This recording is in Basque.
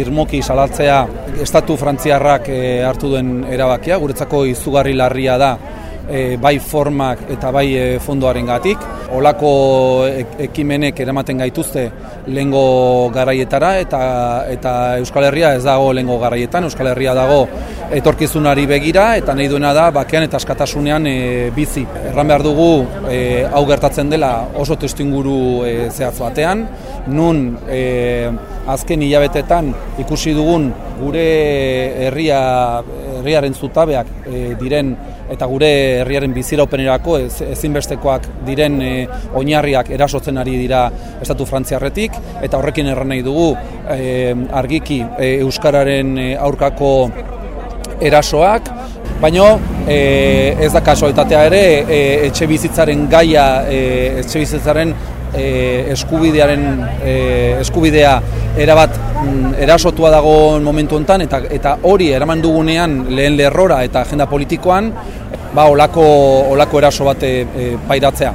irmoki salatzea estatu frantziarrak e, hartu duen erabakia, guretzako izugarri larria da e, bai formak eta bai e, fondoaren gatik. Olako ekimenek eramaten gaituzte lengo garaietara eta, eta Euskal Herria ez dago lengo garaietan, Euskal Herria dago etorkizunari begira eta nahi duena da bakean eta askatasunean e, bizi. Erran behar dugu e, hau gertatzen dela oso testu inguru e, zehatz batean, nun e, azken hilabetetan ikusi dugun gure herria herriaren zutabeak e, diren eta gure herriaren biziraupenerako ez, ezinbestekoak diren e, oinarriak erasotzen ari dira estatu frantziarretik. Eta horrekin erran nahi dugu e, argiki e, euskararen aurkako erasoak. Baina e, ez da kasualitatea ere, e, etxe bizitzaren gaia, e, etxe bizitzaren e, eskubidearen e, eskubidea erabat mm, erasotua dago momentu hontan eta eta hori eraman dugunean lehen lerrora eta agenda politikoan ba olako olako eraso bat e, pairatzea